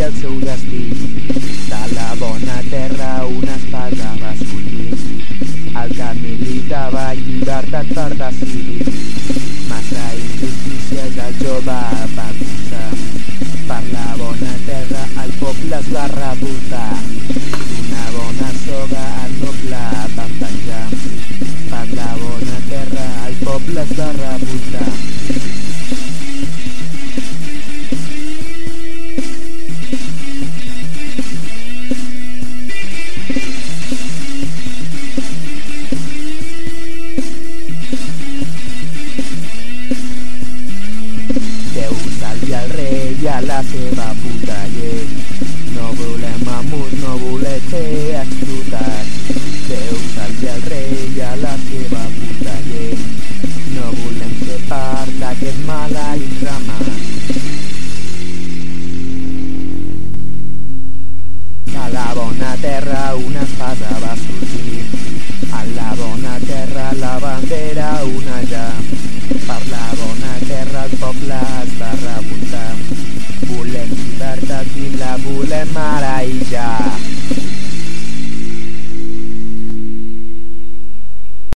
i el seu destí. De la bona terra una espasa va sortir, el que militava llibertat per decidir. Massa injustícies el jove va acusar, per la bona terra el poble es va revoltar. Salvi el rei i a la seva puta llei. No volem amos, no volem ser explotats. Déu salvi el rei i a la seva puta llei. No volem ser part d'aquest maleït ramat. A la bona terra una espasa va sortir. A la bona terra la ja.